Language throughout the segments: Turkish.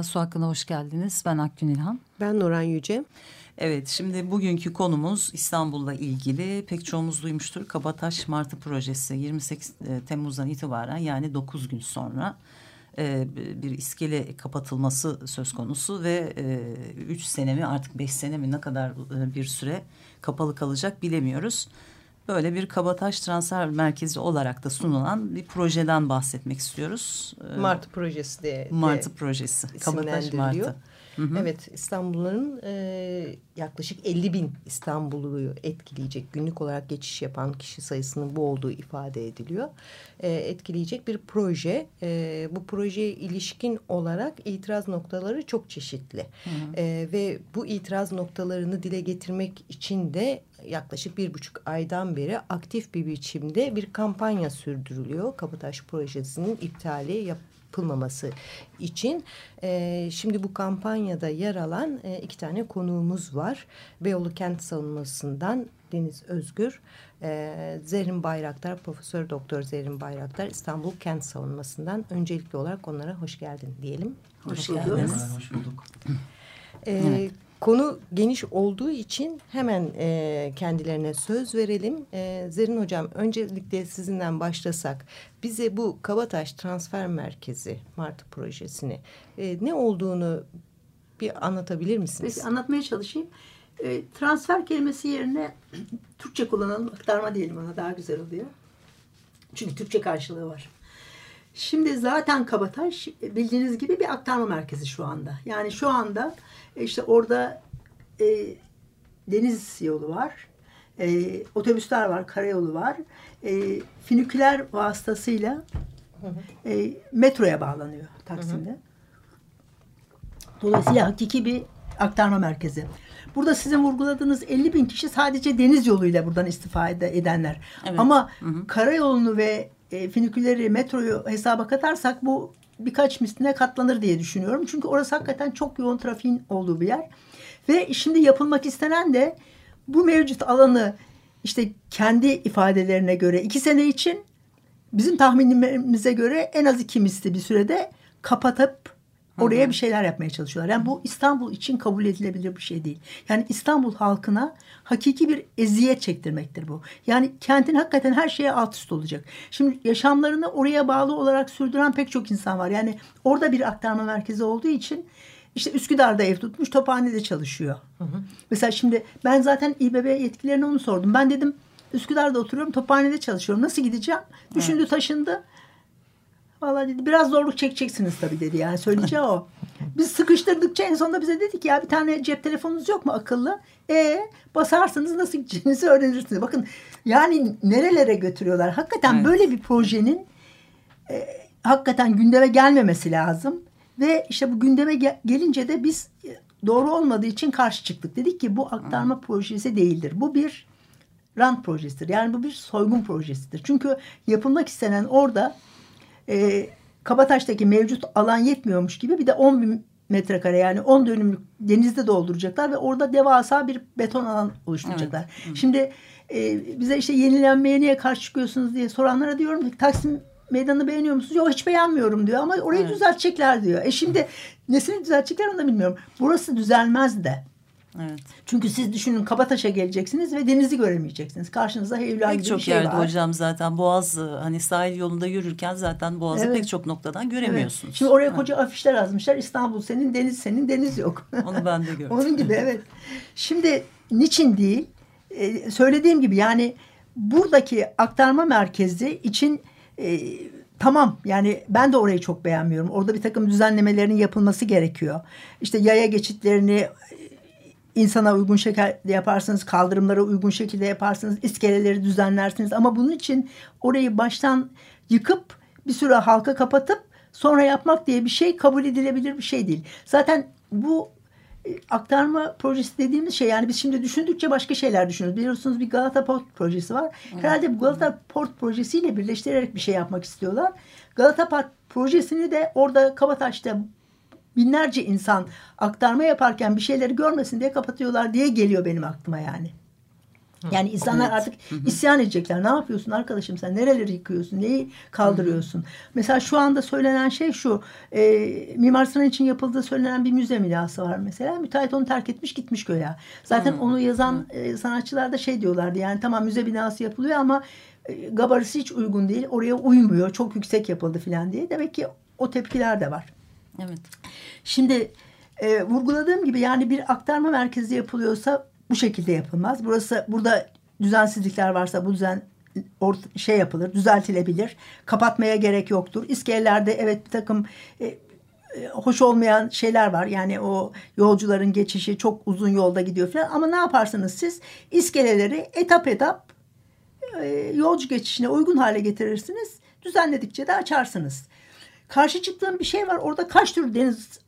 Merhaba, Su Hakkı'na hoş geldiniz. Ben Akgün İlhan. Ben Nuran Yüce. Evet, şimdi bugünkü konumuz İstanbul'la ilgili. Pek çoğumuz duymuştur. Kabataş Martı Projesi 28 e, Temmuz'dan itibaren yani 9 gün sonra e, bir iskele kapatılması söz konusu ve e, üç sene mi artık beş sene mi ne kadar bir süre kapalı kalacak bilemiyoruz böyle bir kabataş transfer merkezi olarak da sunulan bir projeden bahsetmek istiyoruz. Ee, Martı projesi de. Martı de projesi. Kabataş Martı. Hı hı. Evet İstanbulluların e, yaklaşık 50 bin İstanbulluyu etkileyecek günlük olarak geçiş yapan kişi sayısının bu olduğu ifade ediliyor. E, etkileyecek bir proje. E, bu projeye ilişkin olarak itiraz noktaları çok çeşitli. Hı hı. E, ve bu itiraz noktalarını dile getirmek için de yaklaşık bir buçuk aydan beri aktif bir biçimde bir kampanya sürdürülüyor. Kabataş projesinin iptali yap yapılmaması için. E, şimdi bu kampanyada yer alan e, iki tane konuğumuz var. Beyoğlu Kent Savunması'ndan Deniz Özgür, e, Zerrin Bayraktar, Profesör Doktor Zerrin Bayraktar İstanbul Kent Savunması'ndan. Öncelikli olarak onlara hoş geldin diyelim. Hoş, hoş geldiniz. Hoş bulduk. E, evet. Konu geniş olduğu için hemen e, kendilerine söz verelim. E, Zerin Hocam öncelikle sizinden başlasak bize bu Kabataş Transfer Merkezi Martı projesini e, ne olduğunu bir anlatabilir misiniz? Peki anlatmaya çalışayım. E, transfer kelimesi yerine Türkçe kullanalım aktarma diyelim ona daha güzel oluyor. Çünkü Türkçe karşılığı var. Şimdi zaten Kabataş bildiğiniz gibi bir aktarma merkezi şu anda. Yani şu anda e, işte orada e, deniz yolu var, e, otobüsler var, karayolu var. E, finiküler vasıtasıyla e, metroya bağlanıyor Taksim'de. Dolayısıyla hakiki bir aktarma merkezi. Burada sizin vurguladığınız 50 bin kişi sadece deniz yoluyla buradan istifade edenler. Evet. Ama hı hı. karayolunu ve e, finiküleri, metroyu hesaba katarsak bu birkaç misline katlanır diye düşünüyorum. Çünkü orası hakikaten çok yoğun trafiğin olduğu bir yer. Ve şimdi yapılmak istenen de bu mevcut alanı işte kendi ifadelerine göre iki sene için bizim tahminimize göre en az iki misli bir sürede kapatıp Oraya bir şeyler yapmaya çalışıyorlar. Yani bu İstanbul için kabul edilebilir bir şey değil. Yani İstanbul halkına hakiki bir eziyet çektirmektir bu. Yani kentin hakikaten her şeye alt üst olacak. Şimdi yaşamlarını oraya bağlı olarak sürdüren pek çok insan var. Yani orada bir aktarma merkezi olduğu için işte Üsküdar'da ev tutmuş, Tophane'de çalışıyor. Hı hı. Mesela şimdi ben zaten İBB yetkilerine onu sordum. Ben dedim Üsküdar'da oturuyorum, Tophane'de çalışıyorum. Nasıl gideceğim? Düşündü, evet. taşındı. Vallahi dedi biraz zorluk çekeceksiniz tabii dedi yani söyleyeceği o. Biz sıkıştırdıkça en sonunda bize dedik ya bir tane cep telefonunuz yok mu akıllı? E basarsınız nasıl gideceğinizi öğrenirsiniz. Bakın yani nerelere götürüyorlar. Hakikaten evet. böyle bir projenin e, hakikaten gündeme gelmemesi lazım. Ve işte bu gündeme gel gelince de biz doğru olmadığı için karşı çıktık. Dedik ki bu aktarma hmm. projesi değildir. Bu bir rant projesidir. Yani bu bir soygun projesidir. Çünkü yapılmak istenen orada e, Kabataş'taki mevcut alan yetmiyormuş gibi bir de 10 bin metrekare yani 10 dönümlük denizde dolduracaklar ve orada devasa bir beton alan oluşturacaklar. Evet. Şimdi e, bize işte yenilenmeye niye karşı çıkıyorsunuz diye soranlara diyorum ki Taksim meydanı beğeniyor musunuz? Yok hiç beğenmiyorum diyor ama orayı evet. düzeltecekler diyor. E şimdi nesini düzeltecekler onu da bilmiyorum. Burası düzelmez de. Evet. Çünkü siz düşünün Kabataş'a geleceksiniz ve denizi göremeyeceksiniz. Karşınızda Hevla gibi bir şey var. Pek çok yerde hocam zaten Boğaz hani sahil yolunda yürürken zaten Boğaz'ı evet. pek çok noktadan göremiyorsunuz. Evet. Şimdi oraya koca evet. afişler yazmışlar. İstanbul senin, deniz senin, deniz yok. Onu ben de gördüm. Onun gibi evet. Şimdi niçin değil? Ee, söylediğim gibi yani buradaki aktarma merkezi için e, tamam yani ben de orayı çok beğenmiyorum. Orada bir takım düzenlemelerin yapılması gerekiyor. İşte yaya geçitlerini insana uygun şekilde yaparsınız, kaldırımlara uygun şekilde yaparsınız, iskeleleri düzenlersiniz. Ama bunun için orayı baştan yıkıp bir süre halka kapatıp sonra yapmak diye bir şey kabul edilebilir bir şey değil. Zaten bu e, aktarma projesi dediğimiz şey yani biz şimdi düşündükçe başka şeyler düşünüyoruz. Biliyorsunuz bir Galata Port projesi var. Evet. Herhalde bu Galata Port projesiyle birleştirerek bir şey yapmak istiyorlar. Galata Port projesini de orada Kabataş'ta binlerce insan aktarma yaparken bir şeyleri görmesin diye kapatıyorlar diye geliyor benim aklıma yani. Yani insanlar evet. artık isyan edecekler. Ne yapıyorsun arkadaşım sen? Nereleri yıkıyorsun? Neyi kaldırıyorsun? Hı hı. Mesela şu anda söylenen şey şu. E, Mimar Sinan için yapıldığı söylenen bir müze milası var mesela. Müteahhit onu terk etmiş gitmiş göğe. Zaten hı. onu yazan e, sanatçılar da şey diyorlardı. Yani tamam müze binası yapılıyor ama e, gabarisi hiç uygun değil. Oraya uymuyor. Çok yüksek yapıldı falan diye. Demek ki o tepkiler de var. Evet. Şimdi e, vurguladığım gibi yani bir aktarma merkezi yapılıyorsa bu şekilde yapılmaz. Burası burada düzensizlikler varsa bu düzen orta, şey yapılır, düzeltilebilir. Kapatmaya gerek yoktur. İskelelerde evet bir takım e, e, hoş olmayan şeyler var. Yani o yolcuların geçişi çok uzun yolda gidiyor falan. Ama ne yaparsınız siz? İskeleleri etap etap e, yolcu geçişine uygun hale getirirsiniz. Düzenledikçe de açarsınız. Karşı çıktığım bir şey var. Orada kaç tür deniz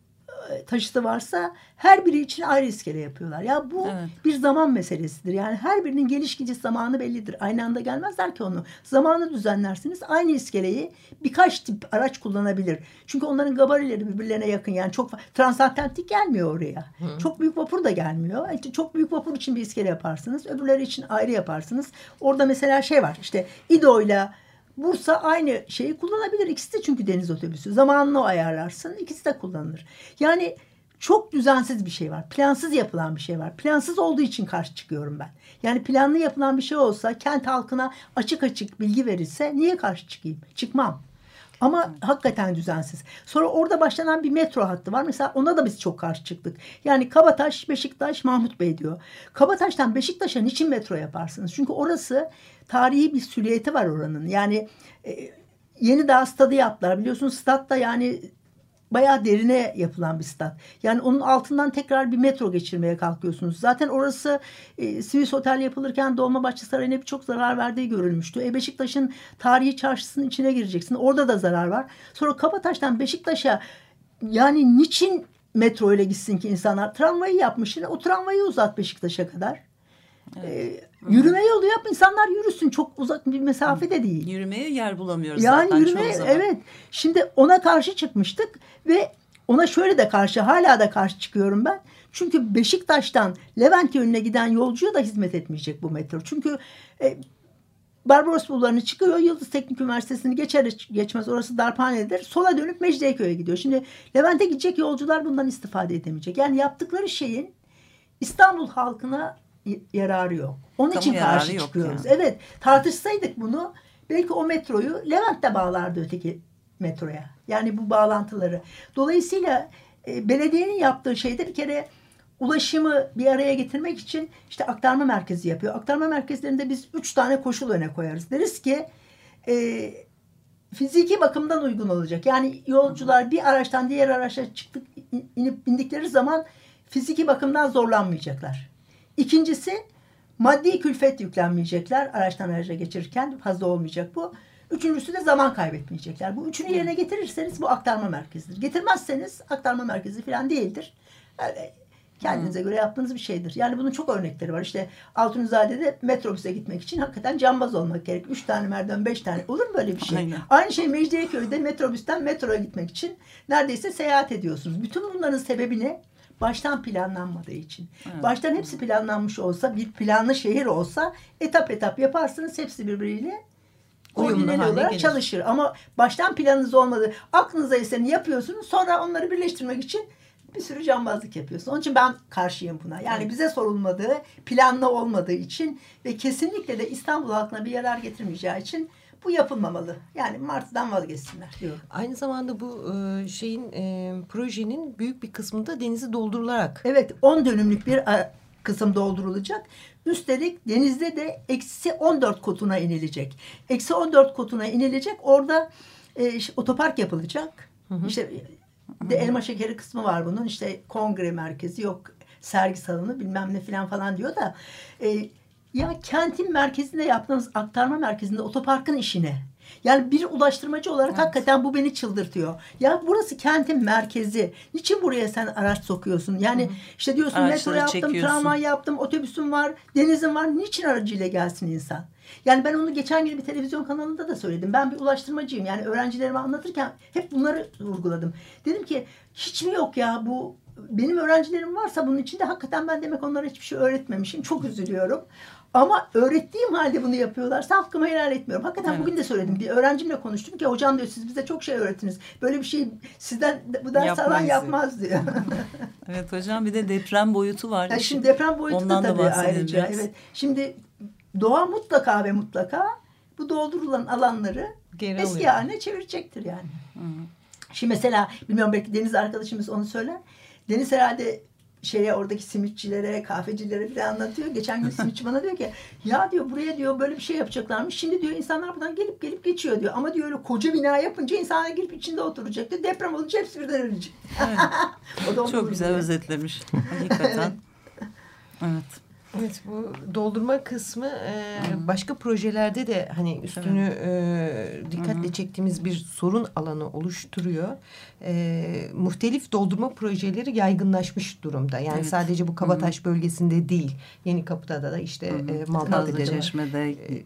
e, taşıtı varsa her biri için ayrı iskele yapıyorlar. Ya bu evet. bir zaman meselesidir. Yani her birinin geliş gidiş zamanı bellidir. Aynı anda gelmezler ki onu. Zamanı düzenlersiniz. Aynı iskeleyi birkaç tip araç kullanabilir. Çünkü onların gabarileri birbirlerine yakın. Yani çok transatlantik gelmiyor oraya. Hı. Çok büyük vapur da gelmiyor. İşte çok büyük vapur için bir iskele yaparsınız. Öbürleri için ayrı yaparsınız. Orada mesela şey var. İşte İdo ile Bursa aynı şeyi kullanabilir. İkisi de çünkü deniz otobüsü. Zamanını ayarlarsın. İkisi de kullanılır. Yani çok düzensiz bir şey var. Plansız yapılan bir şey var. Plansız olduğu için karşı çıkıyorum ben. Yani planlı yapılan bir şey olsa kent halkına açık açık bilgi verilse niye karşı çıkayım? Çıkmam. Ama evet. hakikaten düzensiz. Sonra orada başlanan bir metro hattı var. Mesela ona da biz çok karşı çıktık. Yani Kabataş, Beşiktaş, Mahmut Bey diyor. Kabataş'tan Beşiktaş'a niçin metro yaparsınız? Çünkü orası tarihi bir süliyeti var oranın. Yani e, yeni daha stadı yaptılar. Biliyorsunuz stat da yani bayağı derine yapılan bir stat. Yani onun altından tekrar bir metro geçirmeye kalkıyorsunuz. Zaten orası e, Swiss Otel yapılırken Dolmabahçe Sarayı'na birçok zarar verdiği görülmüştü. E, Beşiktaş'ın tarihi çarşısının içine gireceksin. Orada da zarar var. Sonra Kabataş'tan Beşiktaş'a yani niçin metro ile gitsin ki insanlar? Tramvayı yapmışsın. O tramvayı uzat Beşiktaş'a kadar. Evet. Ee, yürüme yolu yap insanlar yürüsün çok uzak bir mesafede değil. Yürümeye yer bulamıyoruz yani zaten yürüme, çoğu zaman. Evet şimdi ona karşı çıkmıştık ve ona şöyle de karşı hala da karşı çıkıyorum ben. Çünkü Beşiktaş'tan Levent yönüne giden yolcuya da hizmet etmeyecek bu metro. Çünkü e, Barbaros Bulvarı'nı çıkıyor. Yıldız Teknik Üniversitesi'ni geçer geçmez orası darphanedir. Sola dönüp Mecidiyeköy'e gidiyor. Şimdi Levent'e gidecek yolcular bundan istifade edemeyecek. Yani yaptıkları şeyin İstanbul halkına yararı yok. Onun Kamu için karşı çıkıyoruz. Yani. Evet tartışsaydık bunu belki o metroyu Levent de bağlardı öteki metroya. Yani bu bağlantıları. Dolayısıyla e, belediyenin yaptığı şeyde bir kere ulaşımı bir araya getirmek için işte aktarma merkezi yapıyor. Aktarma merkezlerinde biz üç tane koşul öne koyarız. Deriz ki e, fiziki bakımdan uygun olacak. Yani yolcular bir araçtan diğer araçta çıktık inip bindikleri zaman fiziki bakımdan zorlanmayacaklar. İkincisi maddi külfet yüklenmeyecekler araçtan araca geçirirken fazla olmayacak bu. Üçüncüsü de zaman kaybetmeyecekler. Bu üçünü yerine getirirseniz bu aktarma merkezidir. Getirmezseniz aktarma merkezi falan değildir. Yani kendinize hmm. göre yaptığınız bir şeydir. Yani bunun çok örnekleri var. İşte Altunizade'de metrobüse gitmek için hakikaten cambaz olmak gerek. Üç tane merdiven, beş tane. Olur mu böyle bir şey? Aynen. Aynı şey Mecidiyeköy'de metrobüsten metroya gitmek için neredeyse seyahat ediyorsunuz. Bütün bunların sebebi ne? Baştan planlanmadığı için. Evet. Baştan hepsi planlanmış olsa, bir planlı şehir olsa etap etap yaparsınız hepsi birbiriyle uyumlu olarak gelir. çalışır. Ama baştan planınız olmadı. Aklınıza eseni yapıyorsunuz. Sonra onları birleştirmek için bir sürü cambazlık yapıyorsun. Onun için ben karşıyım buna. Yani bize sorulmadığı, planlı olmadığı için ve kesinlikle de İstanbul halkına bir yarar getirmeyeceği için bu yapılmamalı. Yani Martı'dan vazgeçsinler diyor. Aynı zamanda bu e, şeyin e, projenin büyük bir kısmında denizi doldurularak. Evet 10 dönümlük bir kısım doldurulacak. Üstelik denizde de eksi 14 kotuna inilecek. Eksi 14 kotuna inilecek. Orada e, otopark yapılacak. Hı hı. İşte de elma şekeri kısmı var bunun. İşte kongre merkezi yok sergi salonu bilmem ne falan falan diyor da e, ya kentin merkezinde yaptığınız aktarma merkezinde otoparkın işine yani bir ulaştırmacı olarak evet. hakikaten bu beni çıldırtıyor. Ya burası kentin merkezi. Niçin buraya sen araç sokuyorsun? Yani Hı. işte diyorsun metro yaptım, tramvay yaptım, otobüsüm var, denizim var. Niçin aracıyla gelsin insan? Yani ben onu geçen gün bir televizyon kanalında da söyledim. Ben bir ulaştırmacıyım. Yani öğrencilerime anlatırken hep bunları vurguladım. Dedim ki hiç mi yok ya bu benim öğrencilerim varsa bunun içinde hakikaten ben demek onlara hiçbir şey öğretmemişim. Çok üzülüyorum. Ama öğrettiğim halde bunu yapıyorlarsa hakkımı helal etmiyorum. Hakikaten evet. bugün de söyledim. Bir öğrencimle konuştum ki hocam diyor siz bize çok şey öğrettiniz. Böyle bir şey sizden bu ders alan yapmaz diyor. evet hocam bir de deprem boyutu var. Ya şimdi deprem boyutu Ondan da tabii da ayrıca. Evet. Şimdi doğa mutlaka ve mutlaka bu doldurulan alanları Geri eski alıyor. haline çevirecektir yani. -hı. Şimdi mesela bilmiyorum belki Deniz arkadaşımız onu söyler. Deniz herhalde şeye oradaki simitçilere, kahvecilere bile anlatıyor. Geçen gün simitçi bana diyor ki ya diyor buraya diyor böyle bir şey yapacaklarmış. Şimdi diyor insanlar buradan gelip gelip geçiyor diyor. Ama diyor öyle koca bina yapınca insanlar gelip içinde oturacak diyor. Deprem olunca hepsi birden ölecek. Evet. o da Çok güzel diyor. özetlemiş. Hakikaten. evet. Evet bu doldurma kısmı e, başka projelerde de hani üstünü e, dikkatle Hı-hı. çektiğimiz bir sorun alanı oluşturuyor. E, muhtelif doldurma projeleri yaygınlaşmış durumda. Yani evet. sadece bu Kabataş Hı-hı. bölgesinde değil. Yeni Kapı'da da işte e, Maltepe'de. Çeşme'de. E,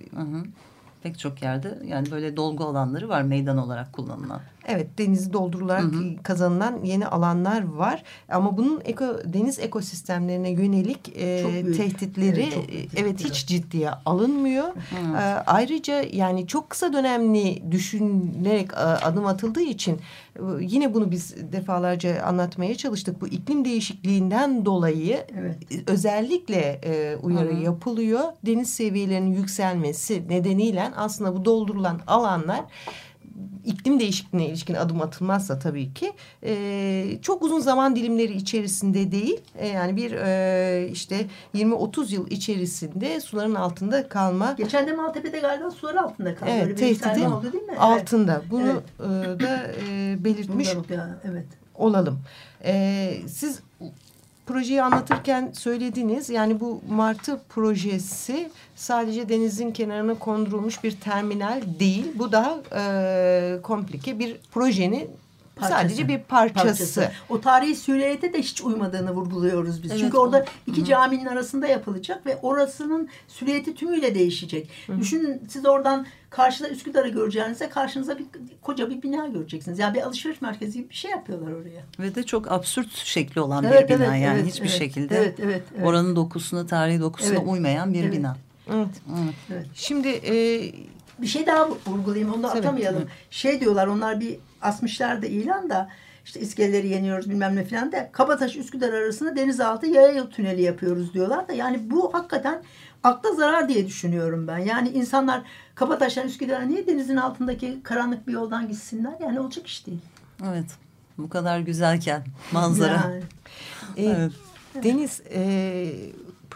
pek çok yerde yani böyle dolgu alanları var meydan olarak kullanılan. Evet denizi doldurularak hı hı. kazanılan yeni alanlar var. Ama bunun eko, deniz ekosistemlerine yönelik e, tehditleri evet, evet hiç ciddiye alınmıyor. Hı. E, ayrıca yani çok kısa dönemli düşünerek e, adım atıldığı için e, yine bunu biz defalarca anlatmaya çalıştık. Bu iklim değişikliğinden dolayı evet. özellikle e, uyarı hı hı. yapılıyor. Deniz seviyelerinin yükselmesi nedeniyle aslında bu doldurulan alanlar iklim değişikliğine ilişkin adım atılmazsa tabii ki e, çok uzun zaman dilimleri içerisinde değil e, yani bir e, işte 20-30 yıl içerisinde suların altında kalma. Geçen de Maltepe'de galiba sular altında kaldı. Evet Öyle tehdidi oldu, değil mi? altında. Evet. Bunu evet. E, da e, belirtmiş evet. olalım. E, siz projeyi anlatırken söylediniz. Yani bu Martı projesi sadece denizin kenarına kondurulmuş bir terminal değil. Bu daha e, komplike bir projenin Parçası. Sadece bir parçası. parçası. O tarihi süreyete de hiç uymadığını vurguluyoruz biz. Evet, Çünkü orada iki Hı. caminin arasında yapılacak ve orasının süreyeti tümüyle değişecek. Hı. Düşünün siz oradan karşıda Üsküdar'ı göreceğinizde karşınıza bir koca bir bina göreceksiniz. Yani bir alışveriş merkezi gibi bir şey yapıyorlar oraya. Ve de çok absürt şekli olan evet, bir bina evet, yani evet, hiçbir evet, şekilde evet, evet, evet. oranın dokusuna, tarihi dokusuna evet, uymayan bir evet. bina. Evet. evet. evet. Şimdi e, bir şey daha vurgulayayım onu da atamayalım. Şey diyorlar onlar bir asmışlar da ilan da işte iskeleleri yeniyoruz bilmem ne filan da Kabataş Üsküdar arasında denizaltı yaya yol tüneli yapıyoruz diyorlar da yani bu hakikaten akla zarar diye düşünüyorum ben. Yani insanlar Kabataş'tan Üsküdar'a niye denizin altındaki karanlık bir yoldan gitsinler? Yani olacak iş değil. Evet. Bu kadar güzelken manzara. Yani. Ee, evet. Deniz e,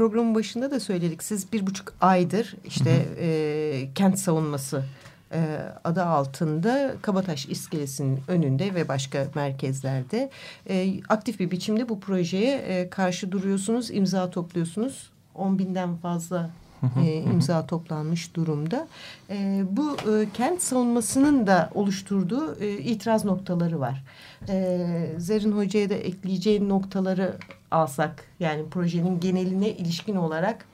programın başında da söyledik. Siz bir buçuk aydır işte e, kent savunması e, adı altında Kabataş İskelesi'nin önünde ve başka merkezlerde e, aktif bir biçimde bu projeye e, karşı duruyorsunuz, imza topluyorsunuz. 10 binden fazla e, imza toplanmış durumda. E, bu e, kent savunmasının da oluşturduğu e, itiraz noktaları var. E, Zerrin Hoca'ya da ekleyeceği noktaları alsak yani projenin geneline ilişkin olarak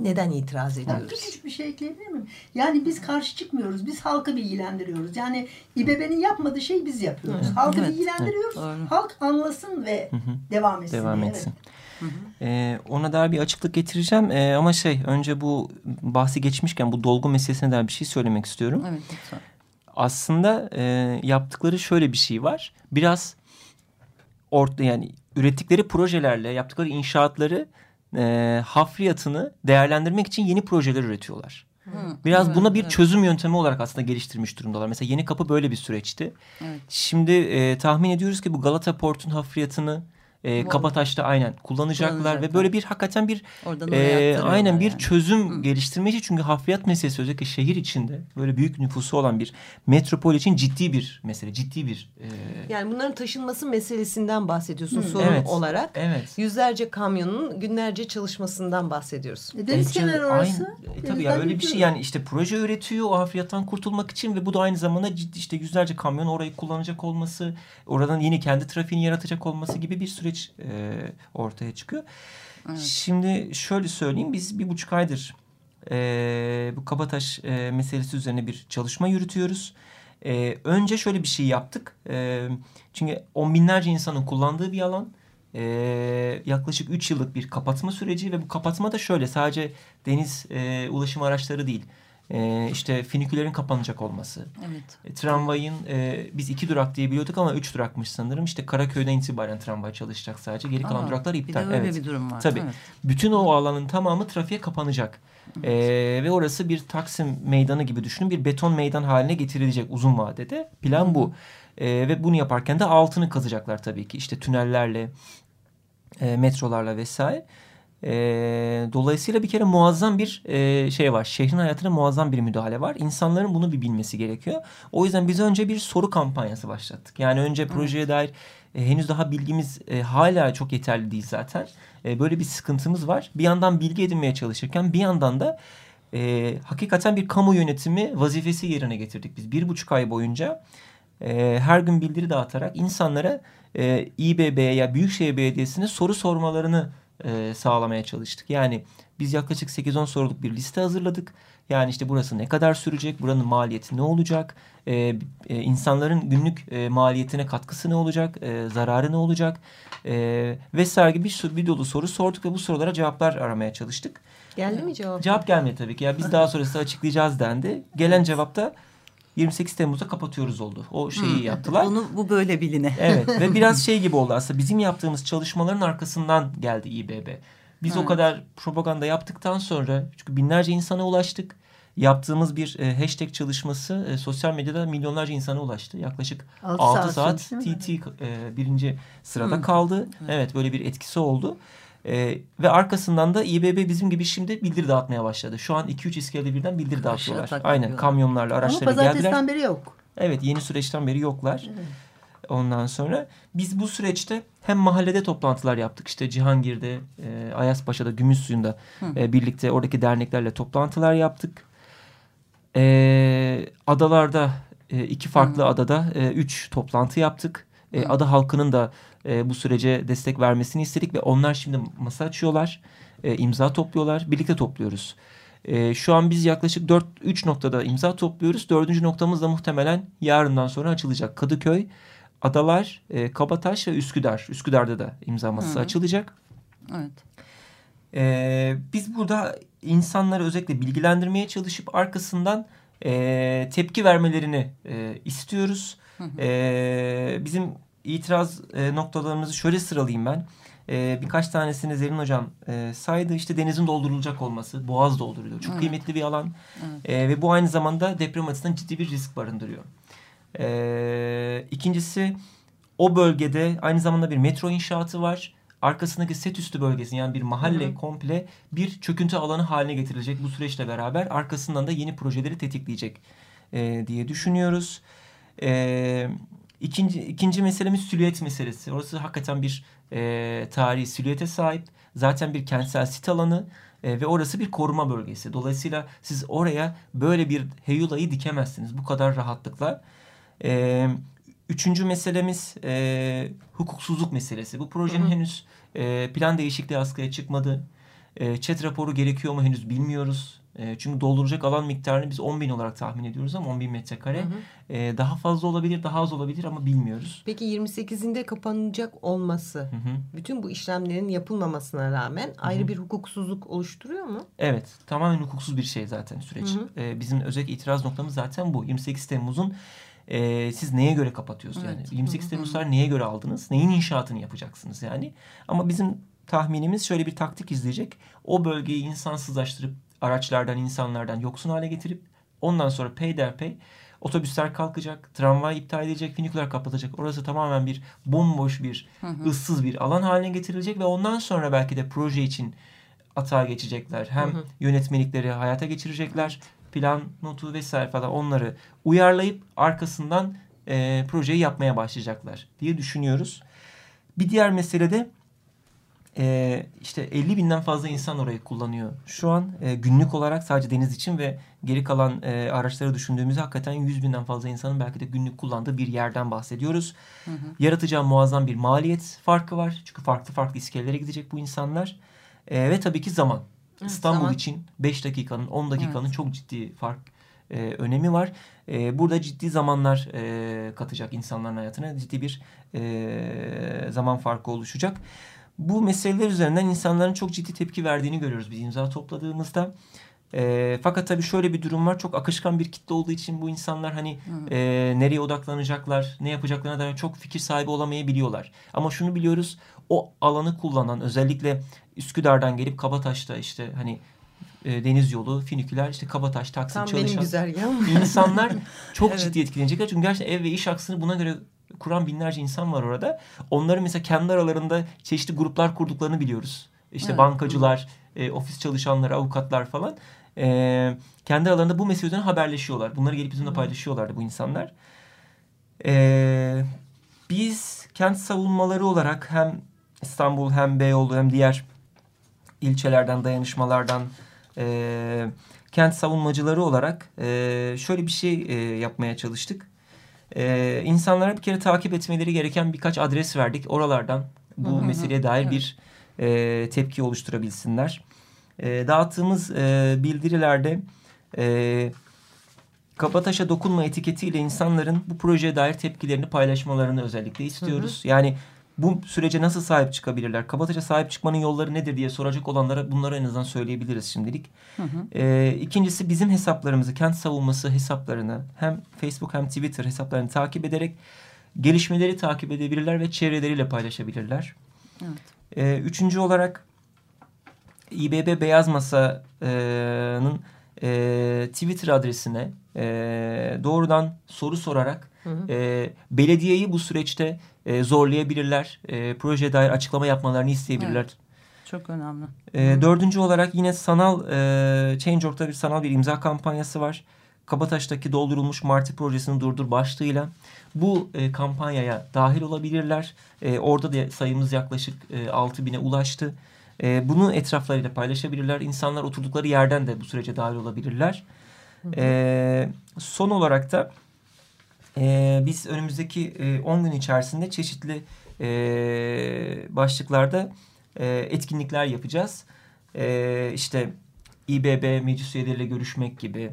neden itiraz ediyoruz? Ya, küçük bir şey ekleyebilir miyim? Yani biz karşı çıkmıyoruz. Biz halkı bilgilendiriyoruz. Yani İBB'nin yapmadığı şeyi biz yapıyoruz. Hı. Halkı evet, bilgilendiriyoruz. Evet, Halk anlasın ve Hı -hı. devam etsin. Devam etsin. Evet. Ee, ona dair bir açıklık getireceğim ee, ama şey önce bu bahsi geçmişken bu dolgu meselesine dair bir şey söylemek istiyorum. Evet lütfen. Aslında e, yaptıkları şöyle bir şey var. Biraz orta yani ürettikleri projelerle yaptıkları inşaatları e, hafriyatını değerlendirmek için yeni projeler üretiyorlar. Hı, Biraz evet, buna bir evet. çözüm yöntemi olarak aslında geliştirmiş durumdalar. Mesela Yeni Kapı böyle bir süreçti. Evet. Şimdi e, tahmin ediyoruz ki bu Galata Port'un hafriyatını E, Kabataş'ta aynen kullanacaklar, kullanacaklar ve böyle bir hakikaten bir e, aynen bir yani. çözüm Hı. geliştirme için çünkü hafriyat meselesi özellikle şehir içinde böyle büyük nüfusu olan bir metropol için ciddi bir mesele, ciddi bir e... yani bunların taşınması meselesinden bahsediyorsun Hı. sorun evet, olarak. Evet. Yüzlerce kamyonun günlerce çalışmasından bahsediyoruz. E, deniz kenarı orası. Aynı, e, tabii ya öyle bir şey yani işte proje üretiyor o hafriyattan kurtulmak için ve bu da aynı zamanda ciddi işte yüzlerce kamyon orayı kullanacak olması, oradan yine kendi trafiğini yaratacak olması gibi bir süreç e, ortaya çıkıyor. Evet. Şimdi şöyle söyleyeyim biz bir buçuk aydır e, bu Kabataş e, meselesi üzerine bir çalışma yürütüyoruz. E, önce şöyle bir şey yaptık. E, çünkü on binlerce insanın kullandığı bir alan. E, yaklaşık üç yıllık bir kapatma süreci ve bu kapatma da şöyle sadece deniz e, ulaşım araçları değil e, işte finikülerin kapanacak olması. Evet. E, tramvayın e, biz iki durak diye biliyorduk ama üç durakmış sanırım. İşte Karaköy'den itibaren tramvay çalışacak sadece. Geri kalan Aa, duraklar iptal. Bir de öyle evet. bir durum var. Tabii. Evet. Bütün o alanın tamamı trafiğe kapanacak. Evet. E, ve orası bir Taksim meydanı gibi düşünün. Bir beton meydan haline getirilecek uzun vadede. Plan bu. E, ve bunu yaparken de altını kazacaklar tabii ki. İşte tünellerle, e, metrolarla vesaire. E, dolayısıyla bir kere muazzam bir e, şey var. Şehrin hayatına muazzam bir müdahale var. İnsanların bunu bir bilmesi gerekiyor. O yüzden biz önce bir soru kampanyası başlattık. Yani önce projeye dair e, henüz daha bilgimiz e, hala çok yeterli değil zaten. E, böyle bir sıkıntımız var. Bir yandan bilgi edinmeye çalışırken bir yandan da e, hakikaten bir kamu yönetimi vazifesi yerine getirdik biz. Bir buçuk ay boyunca e, her gün bildiri dağıtarak insanlara e, İBB'ye ya Büyükşehir Belediyesi'ne soru sormalarını e, sağlamaya çalıştık. Yani biz yaklaşık 8-10 soruluk bir liste hazırladık. Yani işte burası ne kadar sürecek, buranın maliyeti ne olacak, e, e, insanların günlük e, maliyetine katkısı ne olacak, e, zararı ne olacak e, vesaire gibi bir, bir dolu soru sorduk ve bu sorulara cevaplar aramaya çalıştık. Geldi mi cevap? Cevap gelmedi tabii ki. Ya biz daha sonrası açıklayacağız dendi. Gelen cevapta 28 Temmuz'da kapatıyoruz oldu. O şeyi hmm. yaptılar. Bunu bu böyle biline. Evet ve biraz şey gibi oldu aslında bizim yaptığımız çalışmaların arkasından geldi İBB. Biz evet. o kadar propaganda yaptıktan sonra çünkü binlerce insana ulaştık. Yaptığımız bir e, hashtag çalışması e, sosyal medyada milyonlarca insana ulaştı. Yaklaşık 6, 6 saat, saat TT e, birinci sırada hmm. kaldı. Evet. evet böyle bir etkisi oldu. E, ve arkasından da İBB bizim gibi şimdi bildiri dağıtmaya başladı. Şu an 2-3 iskelede birden bildiri dağıtıyorlar. Aynen kamyonlarla araçlarla geldiler. Ama pazartesiden beri yok. Evet yeni süreçten beri yoklar. Evet. Ondan sonra biz bu süreçte hem mahallede toplantılar yaptık. İşte Cihangir'de, e, Ayaspaşa'da, Gümüşsuyu'nda e, birlikte oradaki derneklerle toplantılar yaptık. E, adalarda, e, iki farklı Hı. adada e, üç toplantı yaptık. E, ada halkının da e, bu sürece destek vermesini istedik ve onlar şimdi masa açıyorlar, e, imza topluyorlar, birlikte topluyoruz. E, şu an biz yaklaşık 4-3 noktada imza topluyoruz. Dördüncü noktamız da muhtemelen yarından sonra açılacak. Kadıköy, Adalar, e, Kabataş ve Üsküdar. Üsküdar'da da imza masası Hı. açılacak. Evet. E, biz burada insanları özellikle bilgilendirmeye çalışıp arkasından e, tepki vermelerini e, istiyoruz. Hı hı. E, bizim itiraz e, noktalarımızı şöyle sıralayayım ben. E, birkaç tanesini Zerrin Hocam e, saydı. İşte denizin doldurulacak olması. Boğaz dolduruluyor. Çok evet. kıymetli bir alan. Evet. E, ve bu aynı zamanda deprem açısından ciddi bir risk barındırıyor. E, ikincisi o bölgede aynı zamanda bir metro inşaatı var. Arkasındaki set üstü bölgesi yani bir mahalle hı hı. komple bir çöküntü alanı haline getirilecek bu süreçle beraber. Arkasından da yeni projeleri tetikleyecek e, diye düşünüyoruz. Evet İkinci, ikinci meselemiz silüet meselesi. Orası hakikaten bir e, tarihi silüete sahip. Zaten bir kentsel sit alanı e, ve orası bir koruma bölgesi. Dolayısıyla siz oraya böyle bir heyulayı dikemezsiniz bu kadar rahatlıkla. E, üçüncü meselemiz e, hukuksuzluk meselesi. Bu projenin hı hı. henüz e, plan değişikliği askıya çıkmadı. E, chat raporu gerekiyor mu henüz bilmiyoruz. E, çünkü dolduracak alan miktarını biz 10 bin olarak tahmin ediyoruz ama 10 bin metrekare. Hı hı. E, daha fazla olabilir, daha az olabilir ama bilmiyoruz. Peki 28'inde kapanacak olması, hı hı. bütün bu işlemlerin yapılmamasına rağmen ayrı hı hı. bir hukuksuzluk oluşturuyor mu? Evet, tamamen hukuksuz bir şey zaten süreç. Hı hı. E, bizim özel itiraz noktamız zaten bu. 28 Temmuz'un e, siz neye göre kapatıyorsunuz evet. yani? 28 Temmuz'lar neye göre aldınız? Neyin inşaatını yapacaksınız yani? Ama bizim tahminimiz şöyle bir taktik izleyecek. O bölgeyi insansızlaştırıp araçlardan, insanlardan yoksun hale getirip ondan sonra peyderpey Otobüsler kalkacak, tramvay iptal edilecek, finiküler kapatacak. Orası tamamen bir bomboş bir, hı hı. ıssız bir alan haline getirilecek ve ondan sonra belki de proje için atağa geçecekler. Hem hı hı. yönetmelikleri hayata geçirecekler, plan notu vesaire falan onları uyarlayıp arkasından e, projeyi yapmaya başlayacaklar diye düşünüyoruz. Bir diğer mesele de e, işte 50 binden fazla insan orayı kullanıyor. Şu an e, günlük olarak sadece deniz için ve geri kalan e, araçları düşündüğümüzde hakikaten 100 binden fazla insanın belki de günlük kullandığı bir yerden bahsediyoruz. Hı hı. Yaratacağı muazzam bir maliyet farkı var. Çünkü farklı farklı iskelelere gidecek bu insanlar. E, ve tabii ki zaman. Evet, İstanbul zaman. için 5 dakikanın 10 dakikanın evet. çok ciddi fark e, önemi var. E, burada ciddi zamanlar e, katacak insanların hayatına. Ciddi bir e, zaman farkı oluşacak. Bu meseleler üzerinden insanların çok ciddi tepki verdiğini görüyoruz biz imza topladığımızda. E, fakat tabii şöyle bir durum var. Çok akışkan bir kitle olduğu için bu insanlar hani e, nereye odaklanacaklar, ne yapacaklarına dair çok fikir sahibi olamayabiliyorlar. Ama şunu biliyoruz. O alanı kullanan özellikle Üsküdar'dan gelip Kabataş'ta işte hani e, deniz yolu, finiküler, işte Kabataş, Taksim Tam çalışan benim güzergahım. insanlar çok evet. ciddi etkilenecekler. Çünkü gerçekten ev ve iş aksını buna göre kuran binlerce insan var orada. Onların mesela kendi aralarında çeşitli gruplar kurduklarını biliyoruz. İşte evet. bankacılar, e, ofis çalışanları, avukatlar falan. E, kendi aralarında bu mesele üzerine haberleşiyorlar. Bunları gelip bizimle paylaşıyorlardı bu insanlar. E, biz kent savunmaları olarak hem İstanbul hem Beyoğlu hem diğer ilçelerden, dayanışmalardan e, kent savunmacıları olarak e, şöyle bir şey e, yapmaya çalıştık. E, insanlara bir kere takip etmeleri gereken birkaç adres verdik. Oralardan bu hı hı. meseleye dair evet. bir e, tepki oluşturabilsinler. E, dağıttığımız e, bildirilerde e, Kabataş'a dokunma etiketiyle insanların bu projeye dair tepkilerini paylaşmalarını özellikle istiyoruz. Hı hı. Yani bu sürece nasıl sahip çıkabilirler? Kabataş'a sahip çıkmanın yolları nedir diye soracak olanlara bunları en azından söyleyebiliriz şimdilik. Hı hı. Ee, ikincisi bizim hesaplarımızı, kent savunması hesaplarını hem Facebook hem Twitter hesaplarını takip ederek gelişmeleri takip edebilirler ve çevreleriyle paylaşabilirler. Evet. Ee, üçüncü olarak İBB Beyaz Masa'nın e, Twitter adresine e, doğrudan soru sorarak hı hı. E, belediyeyi bu süreçte e, zorlayabilirler. E, projeye dair açıklama yapmalarını isteyebilirler. Evet. Çok önemli. E, dördüncü olarak yine sanal e, Change.org'da bir sanal bir imza kampanyası var. Kabataş'taki doldurulmuş Marti projesini durdur başlığıyla bu e, kampanyaya dahil olabilirler. E, orada da sayımız yaklaşık e, 6 bine ulaştı. E, bunu etraflarıyla paylaşabilirler. İnsanlar oturdukları yerden de bu sürece dahil olabilirler. E, son olarak da e, biz önümüzdeki e, 10 gün içerisinde çeşitli e, başlıklarda e, etkinlikler yapacağız. E, işte İBB meclis üyeleriyle görüşmek gibi,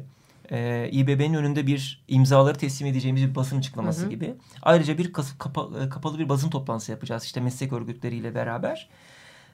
e, İBB'nin önünde bir imzaları teslim edeceğimiz bir basın açıklaması hı hı. gibi. Ayrıca bir kapa, e, kapalı bir basın toplantısı yapacağız işte meslek örgütleriyle beraber.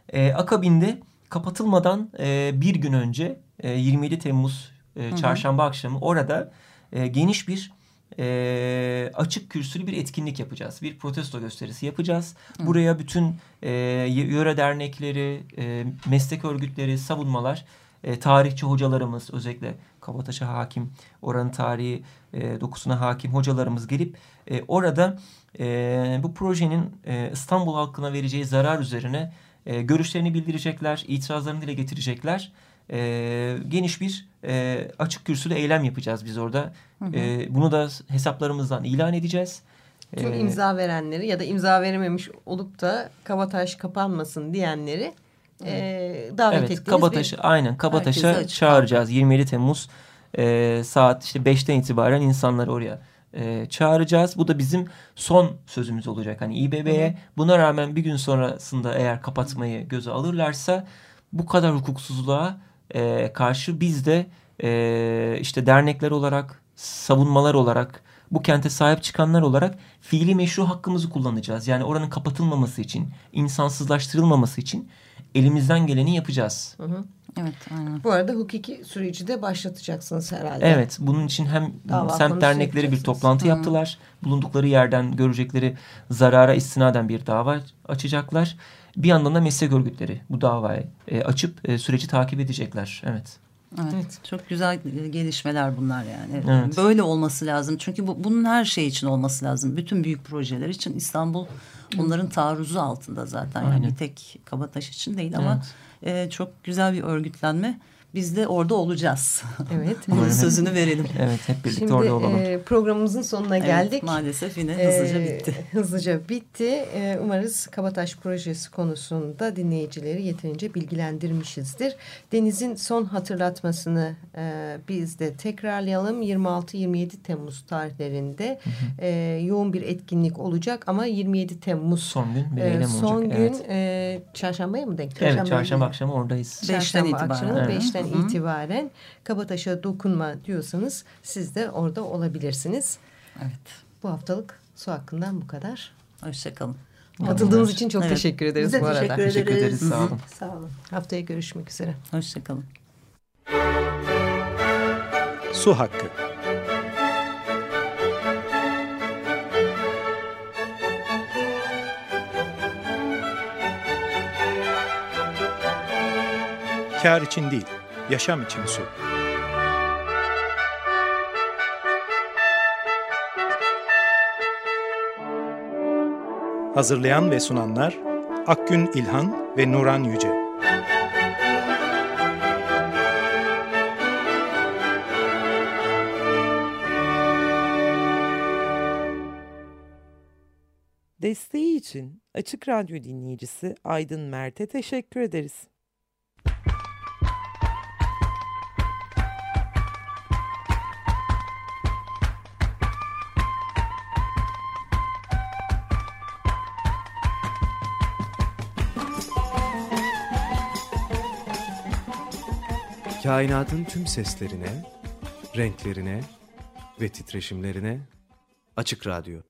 E, akabinde kapatılmadan e, bir gün önce e, 27 Temmuz e, çarşamba hı hı. akşamı orada e, geniş bir e, açık kürsülü bir etkinlik yapacağız. Bir protesto gösterisi yapacağız. Hı. Buraya bütün e, yöre dernekleri, e, meslek örgütleri, savunmalar, e, tarihçi hocalarımız özellikle Kabataş'a hakim, oranın tarihi e, dokusuna hakim hocalarımız gelip e, orada e, bu projenin e, İstanbul halkına vereceği zarar üzerine e, görüşlerini bildirecekler, itirazlarını dile getirecekler e, geniş bir e, açık kürsülü eylem yapacağız biz orada. Hı hı. E, bunu da hesaplarımızdan ilan edeceğiz. Tüm ee, imza verenleri ya da imza verememiş olup da Kabataş kapanmasın diyenleri e, davet evet, ettiğiniz Kabataş, bir... Aynen Kabataş'a çağıracağız. 27 Temmuz e, saat işte 5'ten itibaren insanları oraya e, çağıracağız. Bu da bizim son sözümüz olacak. Hani İBB'ye buna rağmen bir gün sonrasında eğer kapatmayı göze alırlarsa bu kadar hukuksuzluğa e, karşı biz de e, işte dernekler olarak, savunmalar olarak, bu kente sahip çıkanlar olarak fiili meşru hakkımızı kullanacağız. Yani oranın kapatılmaması için, insansızlaştırılmaması için elimizden geleni yapacağız. Hı hı. Evet, aynen. Bu arada hukuki süreci de başlatacaksınız herhalde. Evet, bunun için hem Dava semt dernekleri bir toplantı Hı. yaptılar. Bulundukları yerden görecekleri zarara istinaden bir dava açacaklar. Bir yandan da meslek örgütleri bu davayı e, açıp e, süreci takip edecekler. Evet. Evet, evet. Çok güzel gelişmeler bunlar yani. Evet. Böyle olması lazım. Çünkü bu, bunun her şey için olması lazım. Bütün büyük projeler için İstanbul onların taarruzu altında zaten. Aynen. Yani bir tek Kabataş için değil ama evet. e, çok güzel bir örgütlenme biz de orada olacağız. Evet. Bunun sözünü verelim. Evet hep birlikte Şimdi, orada olalım. E, programımızın sonuna evet, geldik. Maalesef yine hızlıca e, bitti. Hızlıca bitti. E, umarız Kabataş projesi konusunda dinleyicileri yeterince bilgilendirmişizdir. Deniz'in son hatırlatmasını e, biz de tekrarlayalım. 26-27 Temmuz tarihlerinde hı hı. E, yoğun bir etkinlik olacak ama 27 Temmuz son gün bir eylem e, son olacak. gün evet. e, çarşambaya mı denk? Çarşamba evet çarşamba akşamı oradayız. Beşten itibaren. Akşamı 5'ten Hı itibaren Kabataş'a dokunma diyorsanız siz de orada olabilirsiniz. Evet. Bu haftalık su hakkından bu kadar. Hoşçakalın. Katıldığınız için çok evet. teşekkür ederiz Biz bu arada. Teşekkür ederiz. Teşekkür ederiz. Sağ olun. Sağ olun. Haftaya görüşmek üzere. Hoşçakalın. Su hakkı. Kar için değil, yaşam için su. Hazırlayan ve sunanlar Akgün İlhan ve Nuran Yüce. Desteği için Açık Radyo dinleyicisi Aydın Mert'e teşekkür ederiz. Kainatın tüm seslerine, renklerine ve titreşimlerine Açık Radyo.